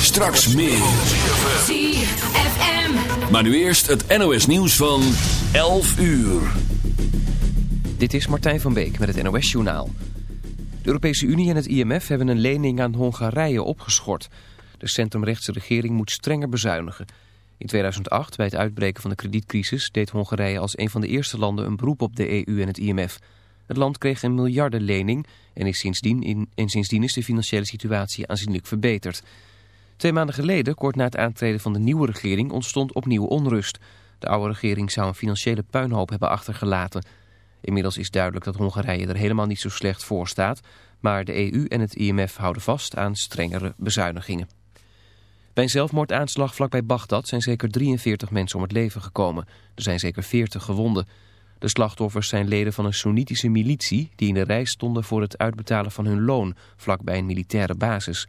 Straks meer. ZFM. Maar nu eerst het NOS nieuws van 11 uur. Dit is Martijn van Beek met het NOS Journaal. De Europese Unie en het IMF hebben een lening aan Hongarije opgeschort. De centrumrechtse regering moet strenger bezuinigen. In 2008, bij het uitbreken van de kredietcrisis, deed Hongarije als een van de eerste landen een beroep op de EU en het IMF. Het land kreeg een miljardenlening en, is sindsdien, in, en sindsdien is de financiële situatie aanzienlijk verbeterd. Twee maanden geleden, kort na het aantreden van de nieuwe regering, ontstond opnieuw onrust. De oude regering zou een financiële puinhoop hebben achtergelaten. Inmiddels is duidelijk dat Hongarije er helemaal niet zo slecht voor staat, maar de EU en het IMF houden vast aan strengere bezuinigingen. Bij een zelfmoordaanslag vlakbij Bagdad zijn zeker 43 mensen om het leven gekomen. Er zijn zeker 40 gewonden. De slachtoffers zijn leden van een Soenitische militie die in de rij stonden voor het uitbetalen van hun loon vlakbij een militaire basis.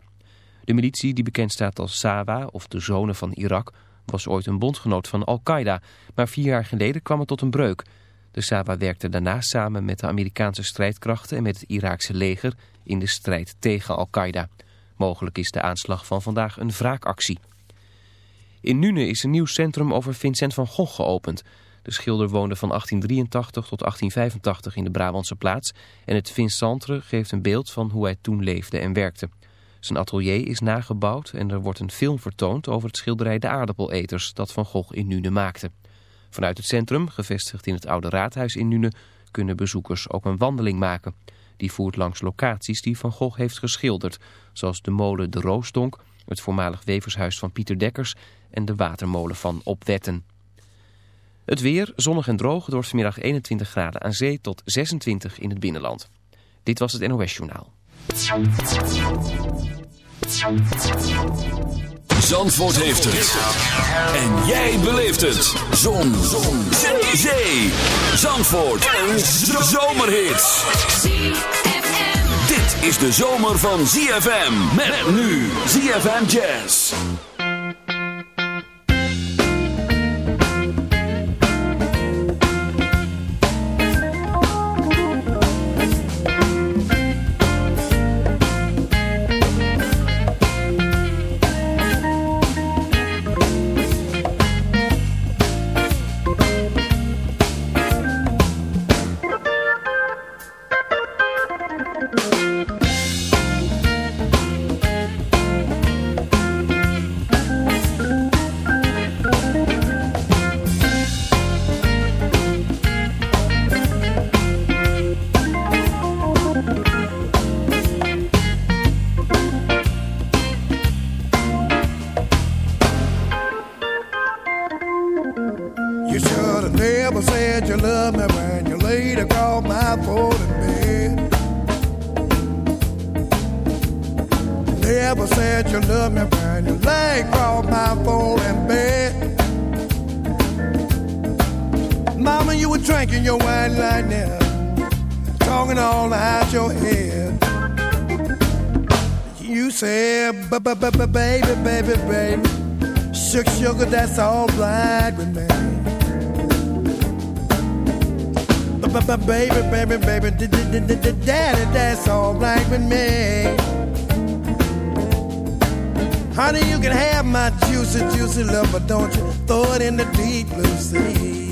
De militie die bekend staat als Sawa of de Zonen van Irak was ooit een bondgenoot van Al-Qaeda, maar vier jaar geleden kwam het tot een breuk. De Sawa werkte daarna samen met de Amerikaanse strijdkrachten en met het Iraakse leger in de strijd tegen Al-Qaeda. Mogelijk is de aanslag van vandaag een wraakactie. In Nune is een nieuw centrum over Vincent van Gogh geopend. De schilder woonde van 1883 tot 1885 in de Brabantse plaats en het Vincentre geeft een beeld van hoe hij toen leefde en werkte. Zijn atelier is nagebouwd en er wordt een film vertoond over het schilderij De Aardappeleters dat Van Gogh in Nune maakte. Vanuit het centrum, gevestigd in het oude raadhuis in Nune, kunnen bezoekers ook een wandeling maken. Die voert langs locaties die Van Gogh heeft geschilderd, zoals de molen De Roosdonk, het voormalig wevershuis van Pieter Dekkers en de watermolen van Opwetten. Het weer, zonnig en droog, vanmiddag 21 graden aan zee tot 26 in het binnenland. Dit was het NOS Journaal. Zandvoort heeft het. En jij beleeft het. Zon. Zon. Zee. Zandvoort. Een zomerhit. Dit is de zomer van ZFM. Met nu ZFM Jazz. Love me when you lay called my phone bed. Mama, you were drinking your wine like now, talking all out your head. You said, baby, baby, baby, baby, sugar, sugar, that's all right with me. Baby, baby, baby, daddy, that's all right with me. Honey, you can have my juicy, juicy love, but don't you throw it in the deep blue sea.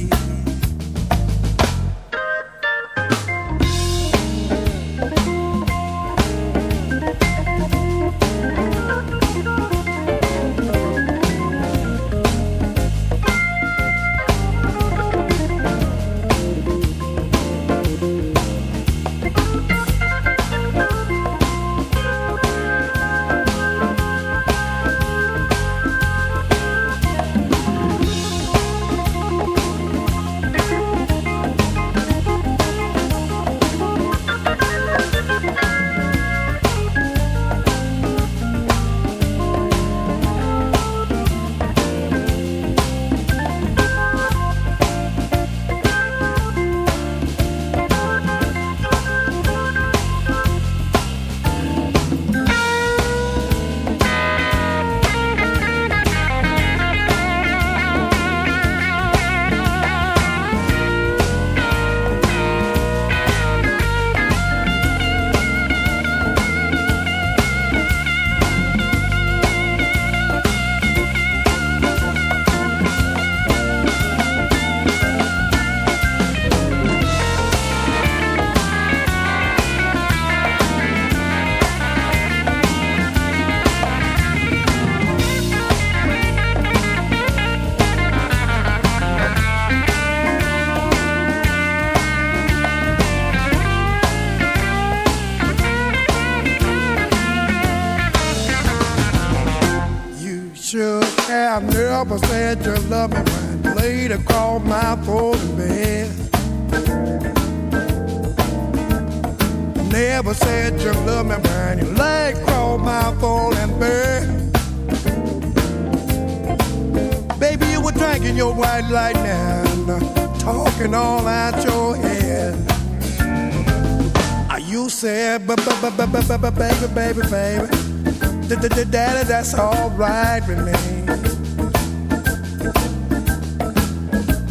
Never said you love me when you laid across my frozen bed. Never said you love me when you lay across my frozen bed. Baby, you were drinking your white lightning, uh, talking all out your head. Uh, you said, baby, baby, baby, baby. Daddy, that's alright with me.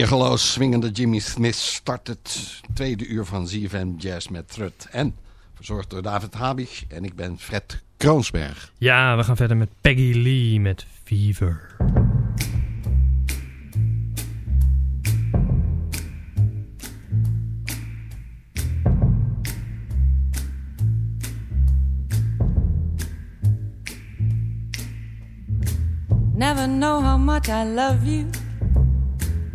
Weergeloos swingende Jimmy Smith start het tweede uur van ZFM Jazz met Trut. En verzorgd door David Habig en ik ben Fred Kroonsberg. Ja, we gaan verder met Peggy Lee met Fever. Never know how much I love you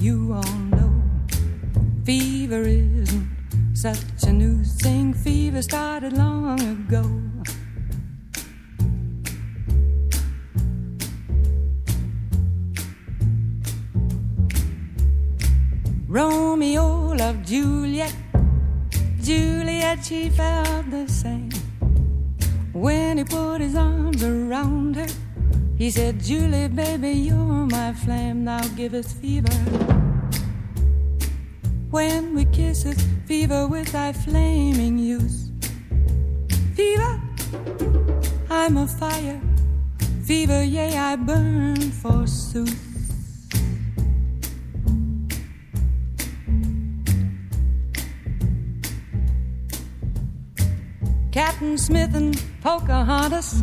you all know. Fever isn't such a new thing, fever started long ago. Romeo loved Juliet, Juliet, she felt the same. When he put his arms around her, he said, Julie, baby, you're my flame, now give us fever. When we kiss fever with thy flaming youth. Fever, I'm a fire. Fever, yea, I burn forsooth. Captain Smith and Pocahontas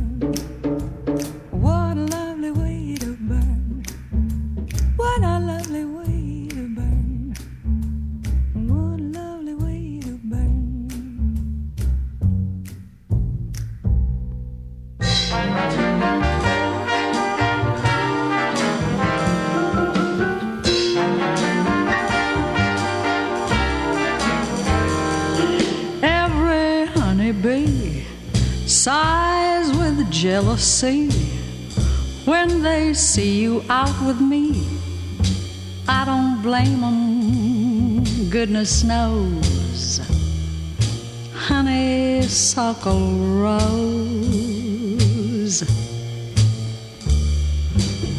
see when they see you out with me. I don't blame them, goodness knows. Honeysuckle rose.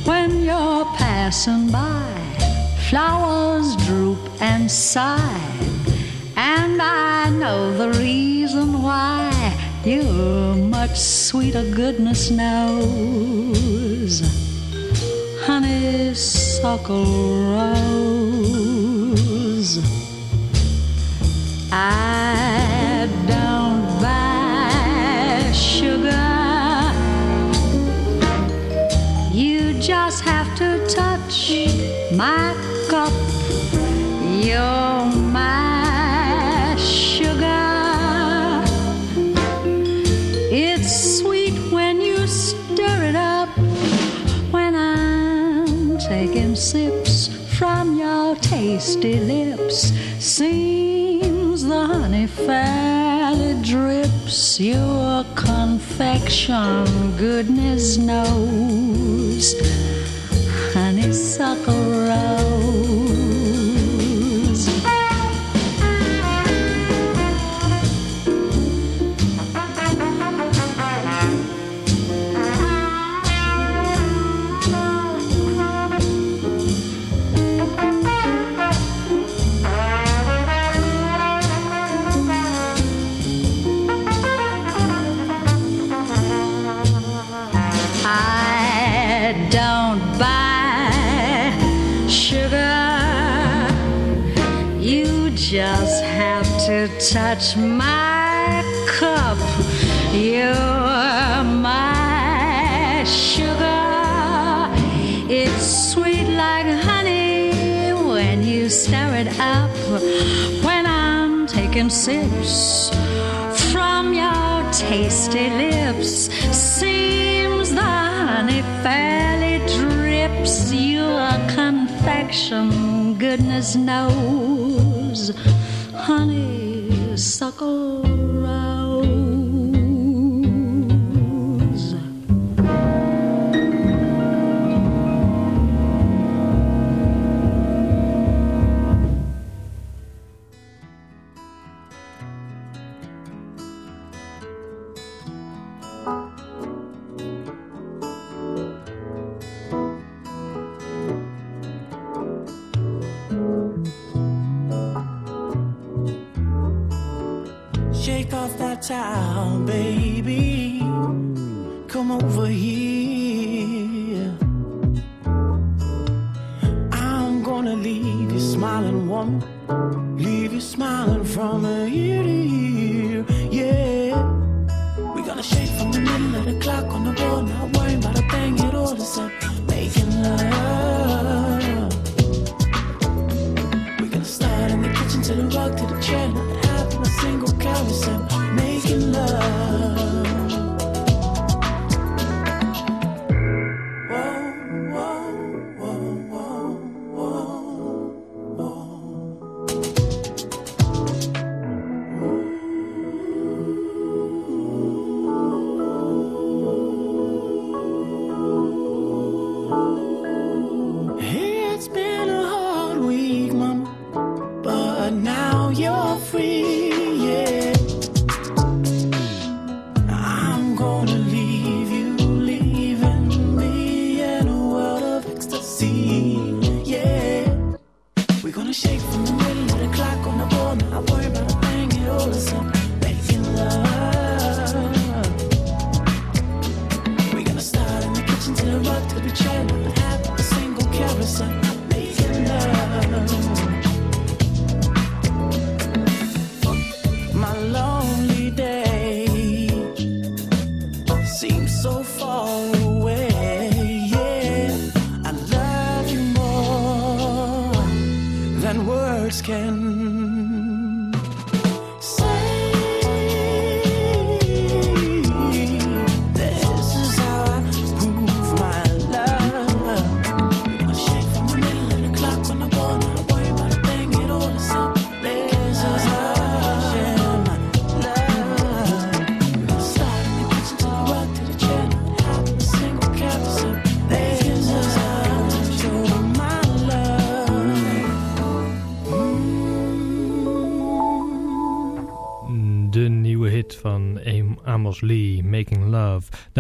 When you're passing by, flowers droop and sigh, and I know the reason why you sweeter goodness knows, honeysuckle rose. I don't buy sugar. You just have to touch my cup. Your frosty lips. Seems the honey fairly drips. Your confection, goodness knows, honeysuckle rose. touch my cup. You're my sugar. It's sweet like honey when you stir it up. When I'm taking sips from your tasty lips, seems the honey fairly drips. You are confection, goodness knows honey Suckle. gonna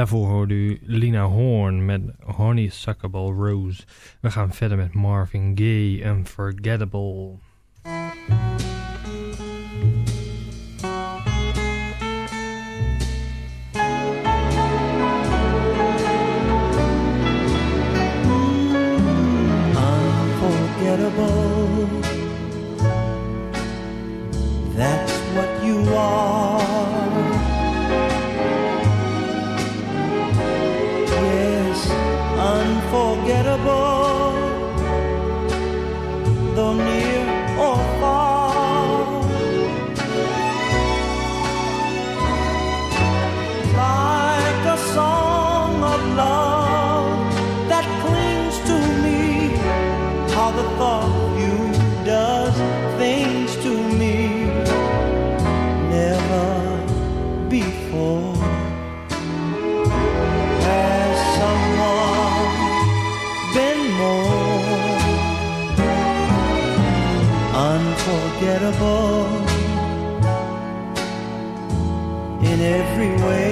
Daarvoor hoorde u Lina Horn met Honeysuckable Rose. We gaan verder met Marvin Gaye, Unforgettable. though near or far. in every way.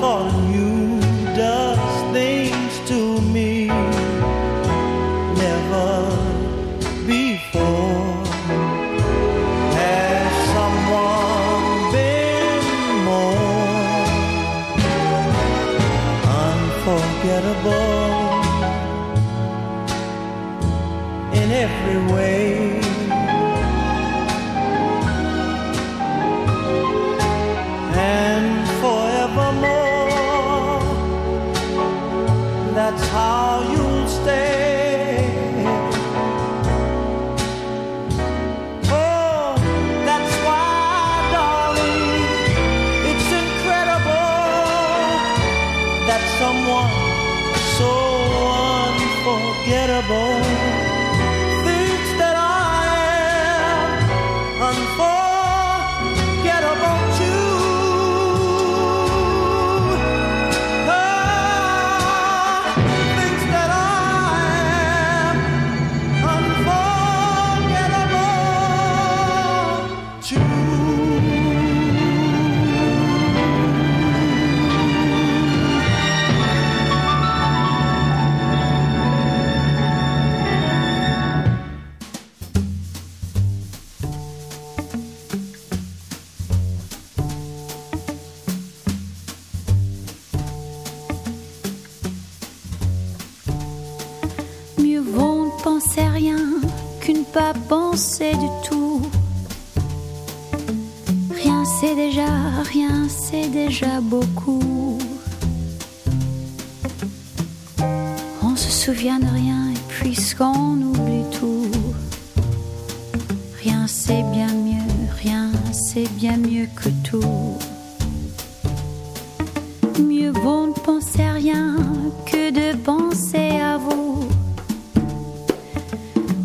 porta. mieux que tout. Mieux vaut ne penser à rien que de penser à vous.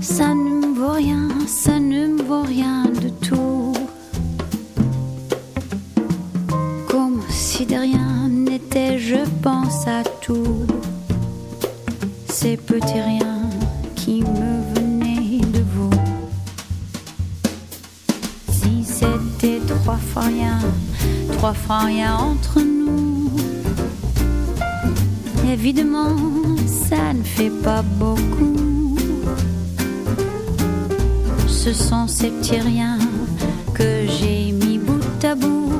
Ça ne me vaut rien, ça ne me vaut rien de tout. Comme si de rien n'était, je pense à tout. Ces petits riens. fois rien, trois fois rien entre nous. Évidemment, ça ne fait pas beaucoup. Ce sont ces petits riens que j'ai mis bout à bout.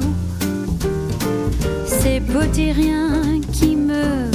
Ces petits riens qui me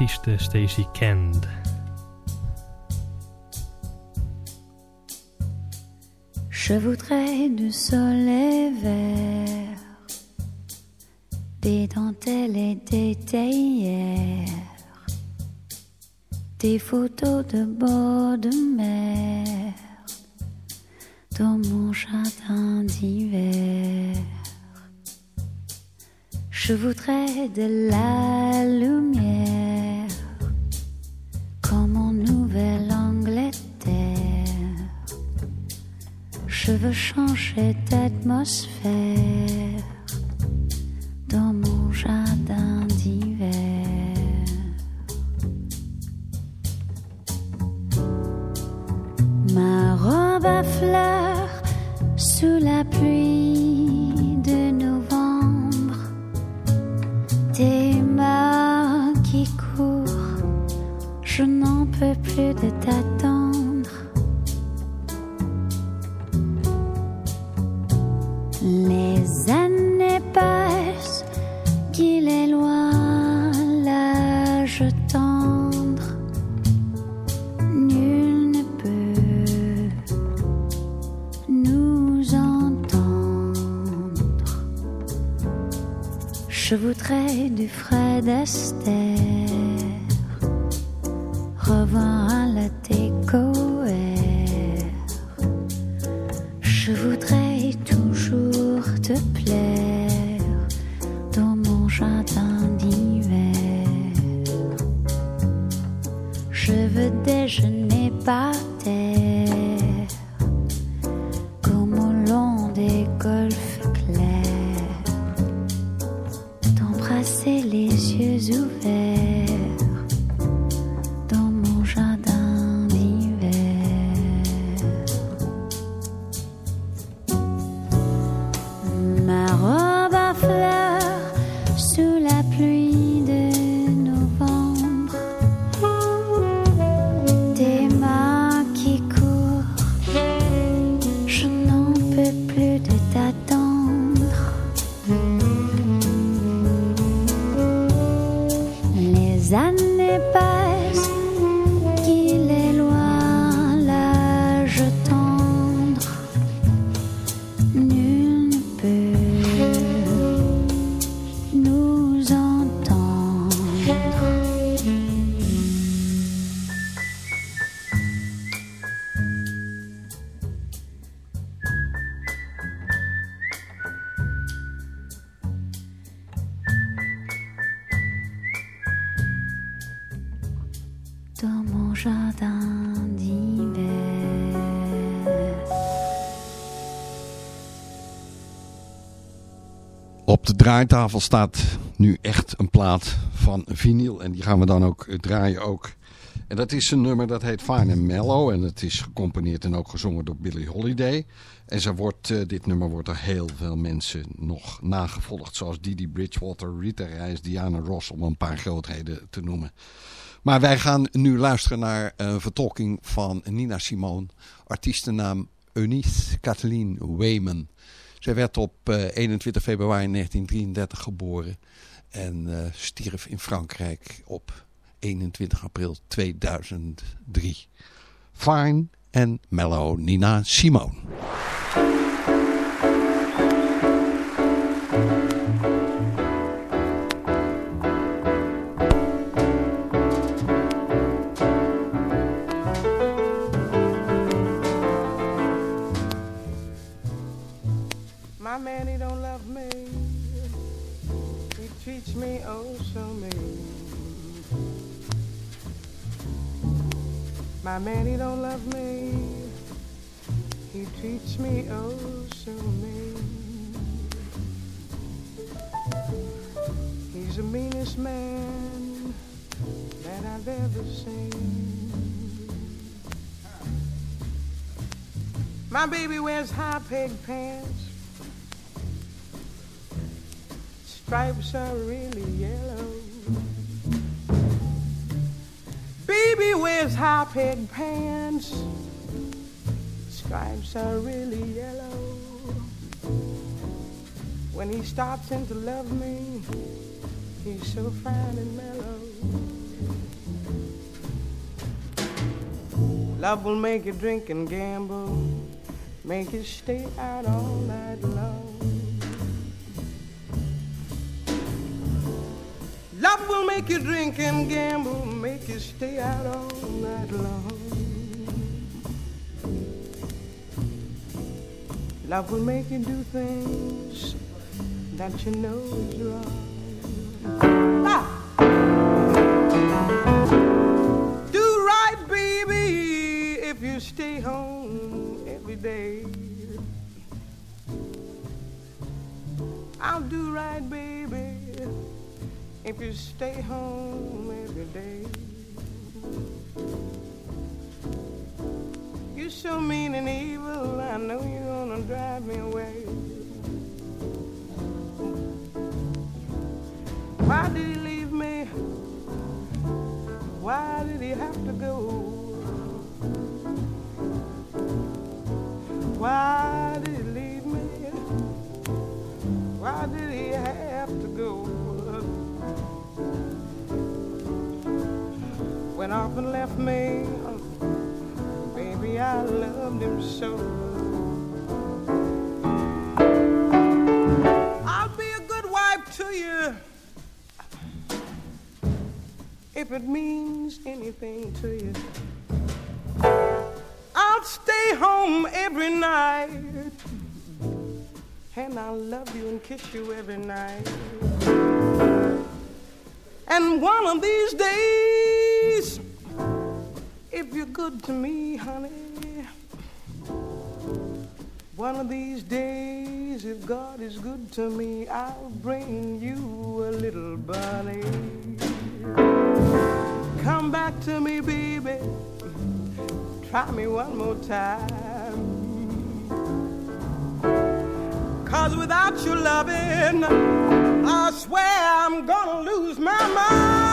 artieste Stacey Kent. Je voudrais du soleil vert, des dentelles et des des photos de bord je n'en peux plus de t'attendre. Jardin d'hiver. Op de draaitafel staat nu echt een plaat van vinyl. En die gaan we dan ook eh, draaien ook. En dat is een nummer dat heet Fine and Mellow. En het is gecomponeerd en ook gezongen door Billie Holiday. En ze wordt, uh, dit nummer wordt door heel veel mensen nog nagevolgd. Zoals Didi Bridgewater, Rita Reis, Diana Ross om een paar grootheden te noemen. Maar wij gaan nu luisteren naar een vertolking van Nina Simone. Artiestennaam Eunice Kathleen Wayman. Zij werd op 21 eh, februari 1933 geboren. En uh, stierf in Frankrijk op 21 april 2003. Fine en Mellow Nina Simone. Oh, My man, he don't love me. He treats me oh so mean. He's the meanest man that I've ever seen. My baby wears high peg pants. Stripes are really yellow. Baby wears high peg pants. Stripes are really yellow. When he stops in to love me, he's so fine and mellow. Love will make you drink and gamble, make you stay out all night long. Make you drink and gamble, make you stay out all night long. Love will make you do things that you know is wrong. Ah! Do right, baby, if you stay home every day. If you stay home every day. You're so mean and evil, I know you're gonna drive me away. Anything to you. I'll stay home every night and I'll love you and kiss you every night. And one of these days, if you're good to me, honey, one of these days, if God is good to me, I'll bring you a little bunny. Come back to me, baby. Try me one more time. Cause without your loving, I swear I'm gonna lose my mind.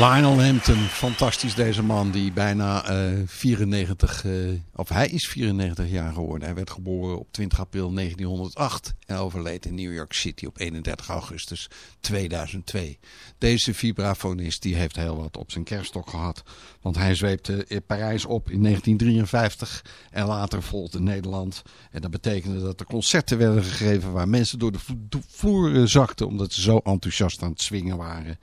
Lionel Hampton, fantastisch deze man die bijna uh, 94, uh, of hij is 94 jaar geworden. Hij werd geboren op 20 april 1908 en overleed in New York City op 31 augustus 2002. Deze vibrafonist die heeft heel wat op zijn kerststok gehad, want hij zweepte in Parijs op in 1953 en later volgde Nederland. En dat betekende dat er concerten werden gegeven waar mensen door de vloer zakten omdat ze zo enthousiast aan het swingen waren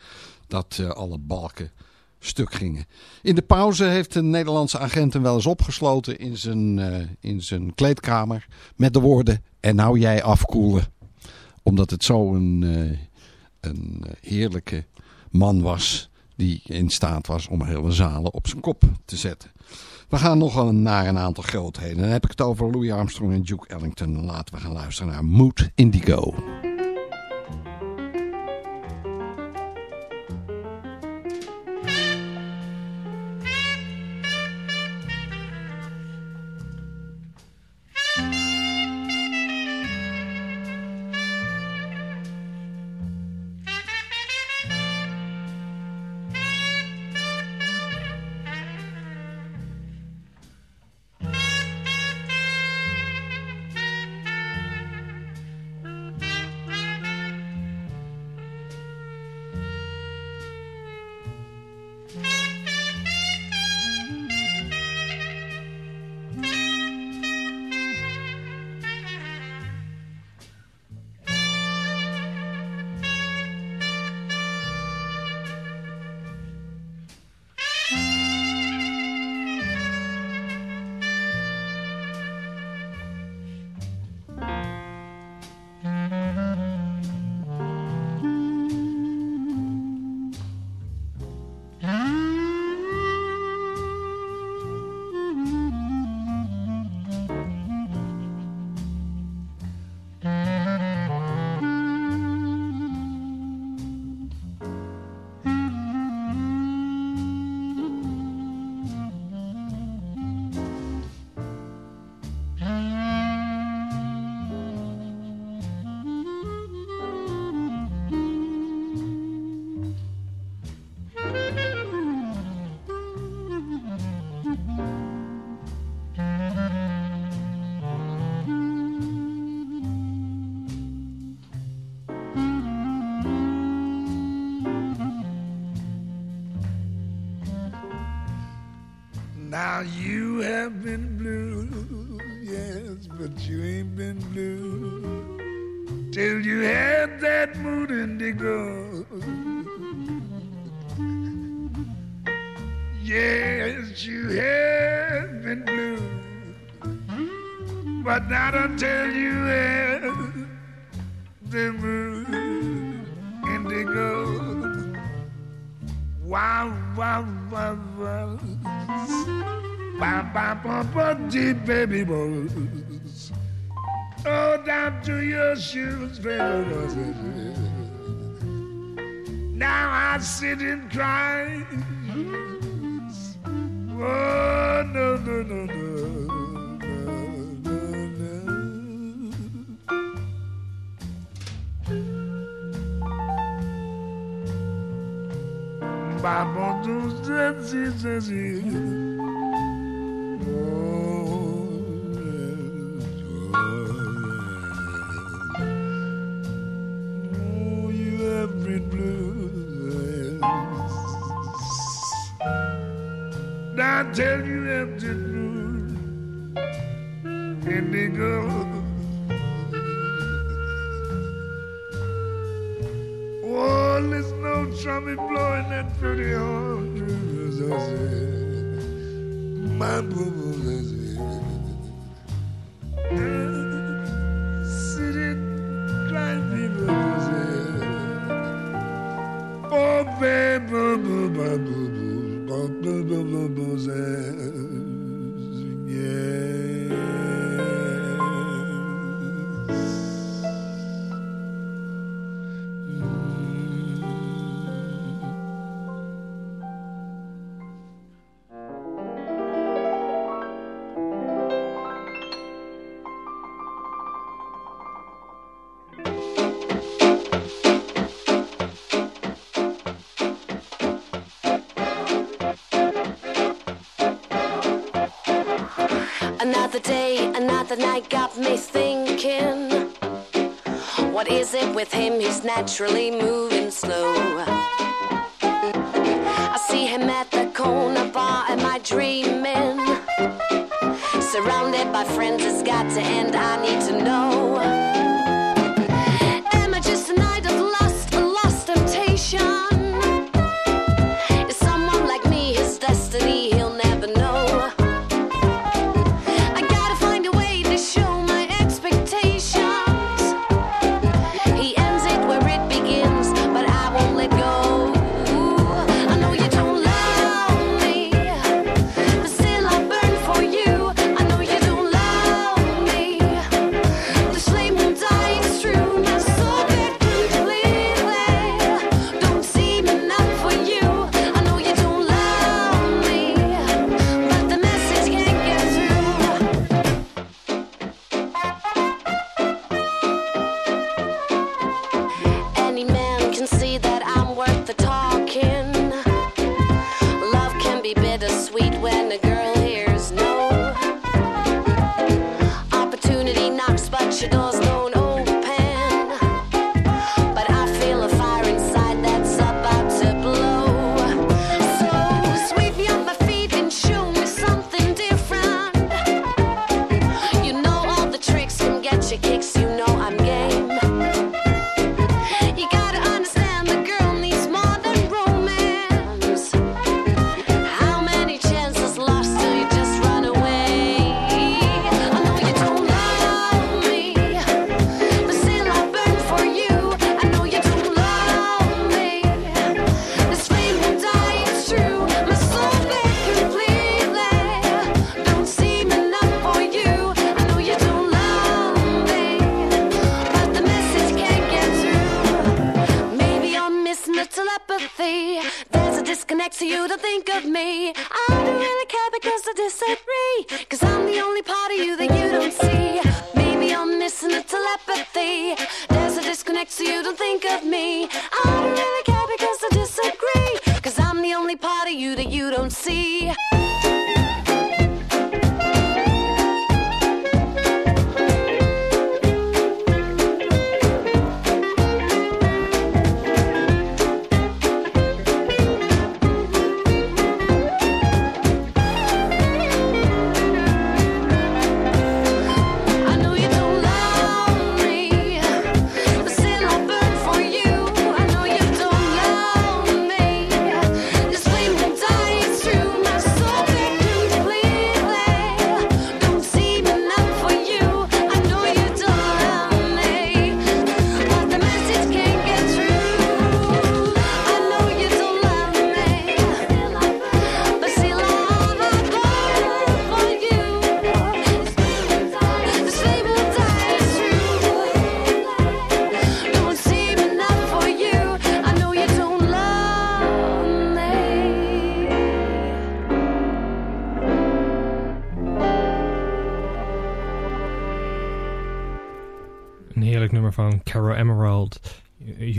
dat uh, alle balken stuk gingen. In de pauze heeft een Nederlandse agent hem wel eens opgesloten in zijn, uh, in zijn kleedkamer met de woorden en nou jij afkoelen. Omdat het zo een, uh, een heerlijke man was die in staat was om hele zalen op zijn kop te zetten. We gaan nog naar een aantal grootheden. Dan heb ik het over Louis Armstrong en Duke Ellington. Laten we gaan luisteren naar Mood Indigo. Now you have been blue, yes, but you ain't been blue till you had that mood indigo. Yes, you have been blue, but not until you had the mood indigo. Wow, wow, wow, wow. Bam, bam, bam, bam, deep baby boys. Oh, down to your shoes, baby. Now I sit and cry. Oh, no, no, no, no. Baba do zi zi Another day, another night got me thinking. What is it with him? He's naturally moving slow. I see him at the corner bar. Am I dreaming? Surrounded by friends, it's got to end. I need to know.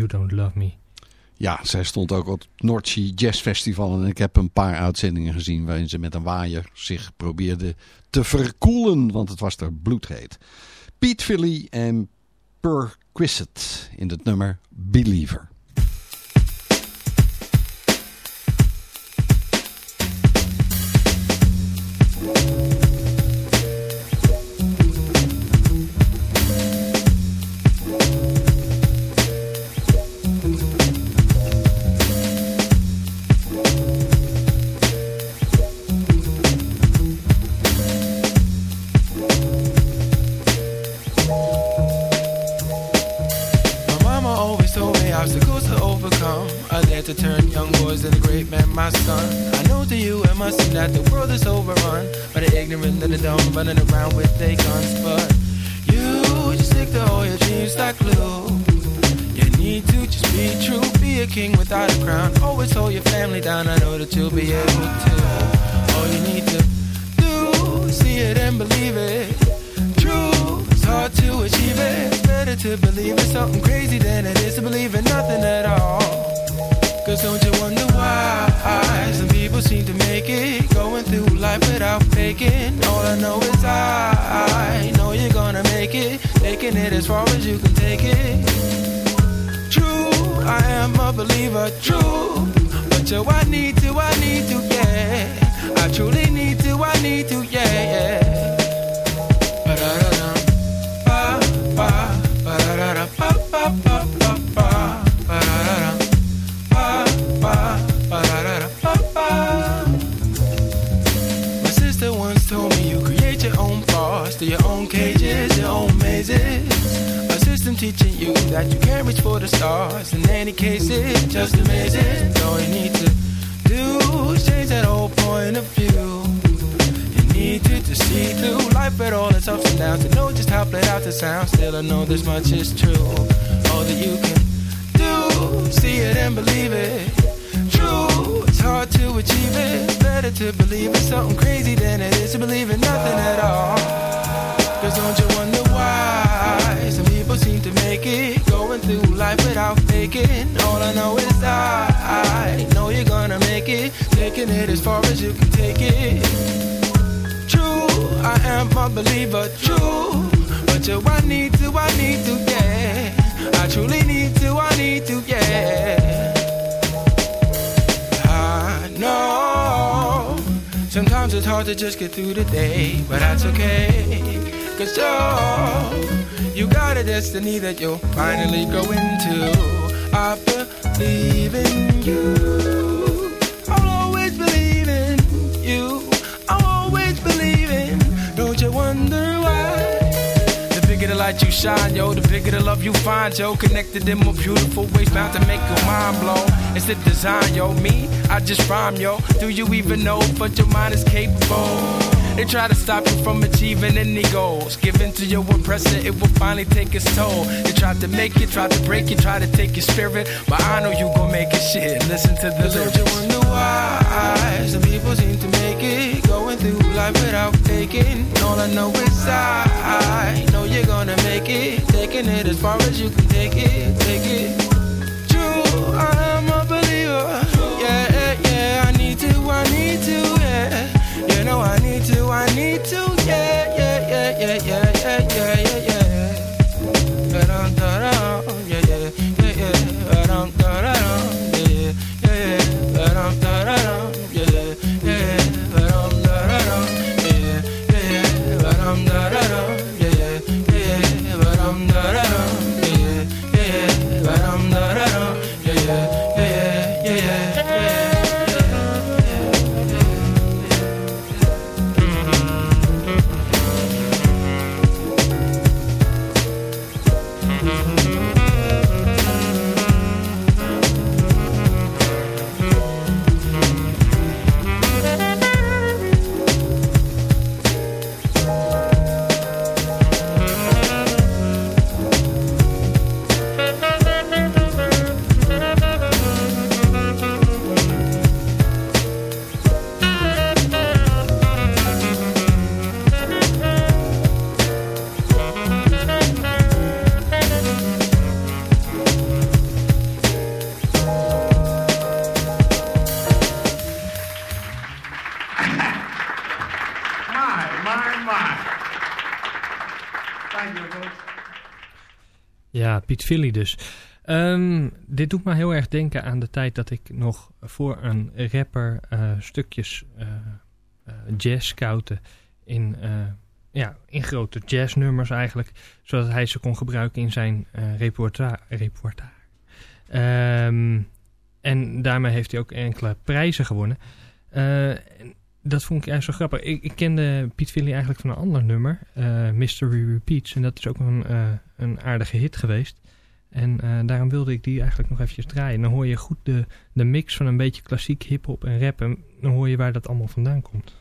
Don't Love Me. Ja, zij stond ook op het North Jazz Festival. En ik heb een paar uitzendingen gezien waarin ze met een waaier zich probeerde te verkoelen. Want het was er bloedheet. Pete Philly en Perquisite in het nummer Believer. To your own cages, your own mazes. A system teaching you that you can't reach for the stars. In any case, it's just amazing. All you need to do is change that whole point of view. You need to, to see through life with all its ups and downs. To know just how played out the sound. Still, I know this much is true. All that you can do, see it and believe it. True, it's hard to achieve it. It's better to believe in something crazy than it is to believe in nothing at all. Cause don't you wonder why some people seem to make it going through life without faking? All I know is I, I know you're gonna make it, taking it as far as you can take it. True, I am a believer, true. But you, I need to, I need to, yeah. I truly need to, I need to, yeah. I know sometimes it's hard to just get through the day, but that's okay. Cause yo, you got a destiny that you'll finally go into. I believe in you. I'll always believe in you. I'll always believe in. Don't you wonder why? The bigger the light you shine, yo, the bigger the love you find, yo. Connected in more beautiful ways, bound to make your mind blow. It's the design, yo. Me, I just rhyme, yo. Do you even know what your mind is capable? They try to stop you from achieving any goals. Given to your oppressor, it will finally take its toll. They tried to make it, tried to break it, try to take your spirit. But I know you gon' make it shit. Listen to the lyrics. Don't you wonder why some people seem to make it? Going through life without faking. All I know is I, I know you're gonna make it. Taking it as far as you can take it, take it. Philly dus. Ehm, dit doet me heel erg denken aan de tijd dat ik nog voor een rapper eh, stukjes eh, eh, jazz scoutte in, ja, in grote jazznummers eigenlijk. Zodat hij ze kon gebruiken in zijn repertoire. Ehm, en daarmee heeft hij ook enkele prijzen gewonnen. En dat vond ik erg zo grappig. Ik, ik kende Piet Philly eigenlijk van een ander nummer, Mystery Repeats. En dat is ook een, een aardige hit geweest. En eh, daarom wilde ik die eigenlijk nog eventjes draaien. Dan hoor je goed de, de mix van een beetje klassiek hip-hop en rap. En dan hoor je waar dat allemaal vandaan komt.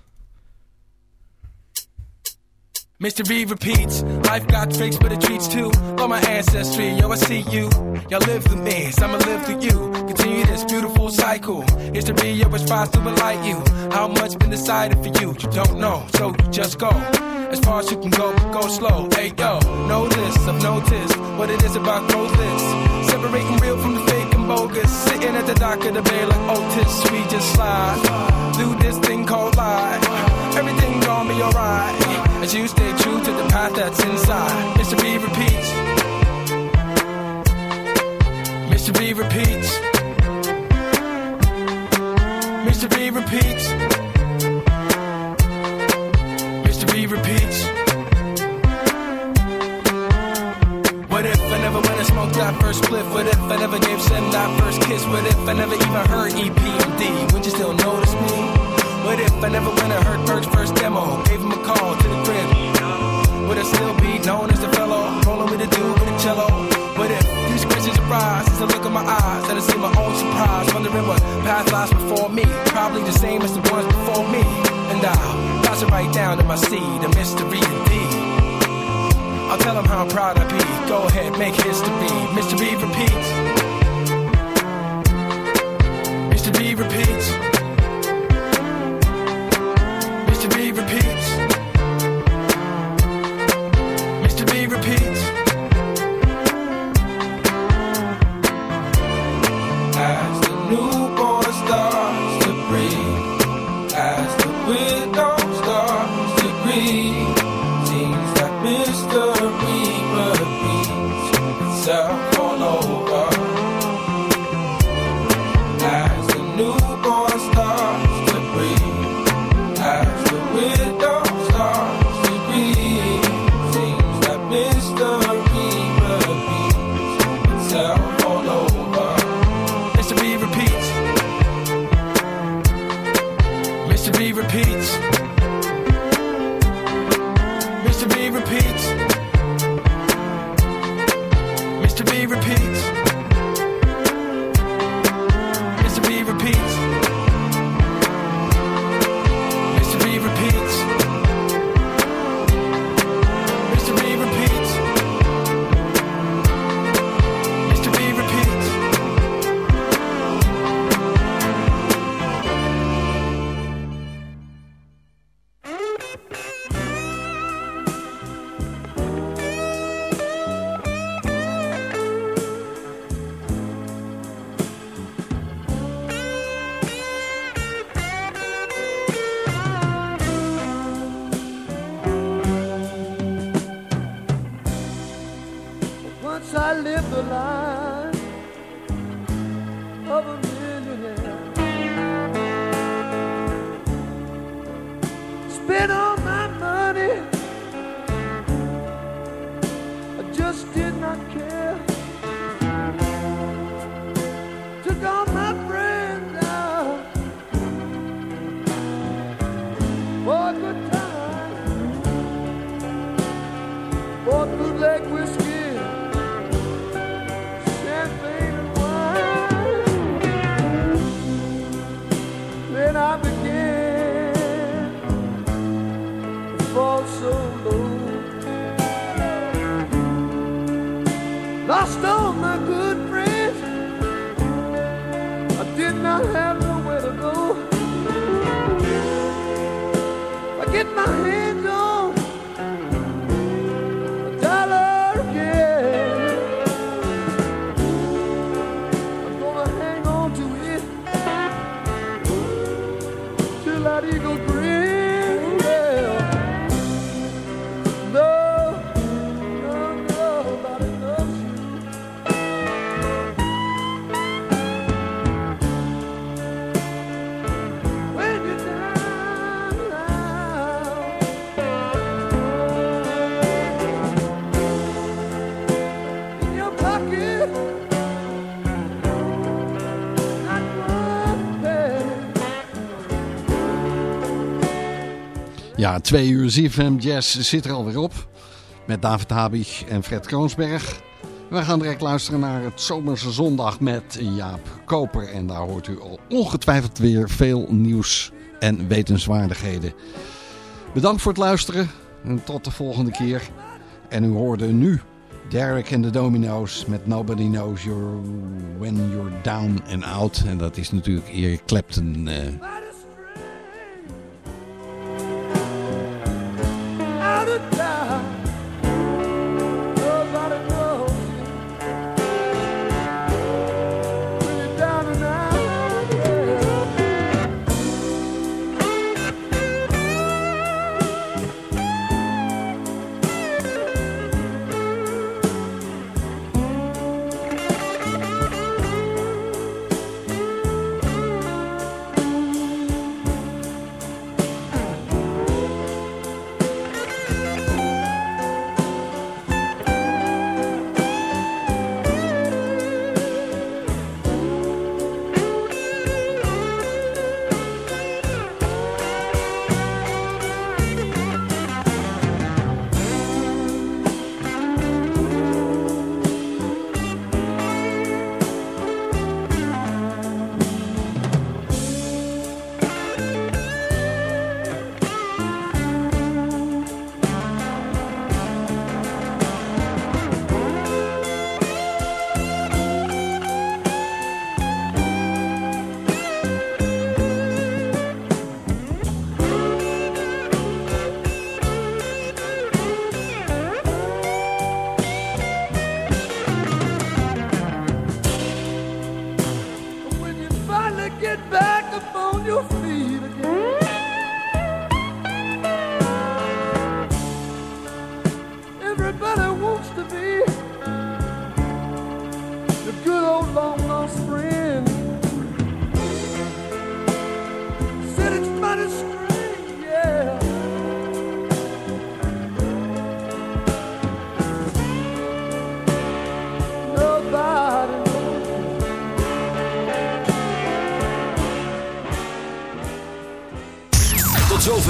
Mystery repeats. Life got tricks, but it treats too. On my ancestry, yo, I see you. Y'all live through me, so I'ma live through you. Continue this beautiful cycle. History, yo, is tries to enlighten you. How much been decided for you? You don't know, so you just go. As far as you can go, go slow. Hey, yo, know this, I've noticed what it is about growth is. Separating real from the fake and bogus. Sitting at the dock of the bay like oh, Otis, we just slide through this thing called life. Everything gonna be alright as you stay true to the path that's inside. Mystery repeats. Mystery repeats. Mystery repeats. Repeats. What if I never went and smoked that first spliff? What if I never gave Sam that first kiss? What if I never even heard EPMD? Would you still notice me? What if I never went and heard Berg's first demo? Gave him a call to the crib. Would I still be known as the fellow? Rolling with a dude with a cello? What if these questions arise as I look in my eyes and I see my own surprise? Wondering what path lies before me. Probably the same as the ones before me. And I'll pass it right down to my seed, a mystery indeed. I'll tell him how proud I be. Go ahead, make history. Mystery repeats. Mystery repeats. Mystery repeats. Lost all my good friends. I did not have nowhere to go. I get my hands twee uur ZFM Jazz zit er alweer op. Met David Habig en Fred Kroonsberg. We gaan direct luisteren naar het Zomerse Zondag met Jaap Koper. En daar hoort u al ongetwijfeld weer veel nieuws en wetenswaardigheden. Bedankt voor het luisteren en tot de volgende keer. En u hoorde nu Derek en de Domino's met Nobody Knows You're When You're Down and Out. En dat is natuurlijk Eric Clapton... eh,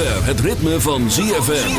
het ritme van ZFM.